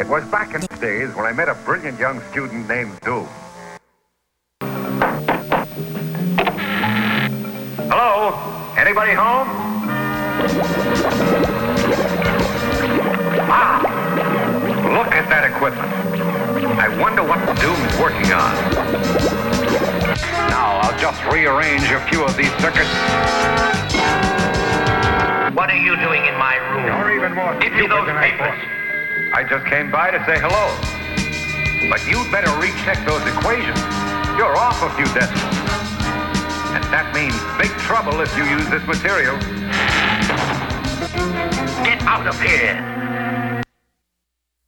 It was back in the days when I met a brilliant young student named Doom. Hello? Anybody home? Ah! Look at that equipment. I wonder what Doom's working on. Now, I'll just rearrange a few of these circuits. What are you doing in my room? You're even more Give me those papers. I just came by to say hello. But you'd better recheck those equations. You're off a few decimals. And that means big trouble if you use this material. Get out of here.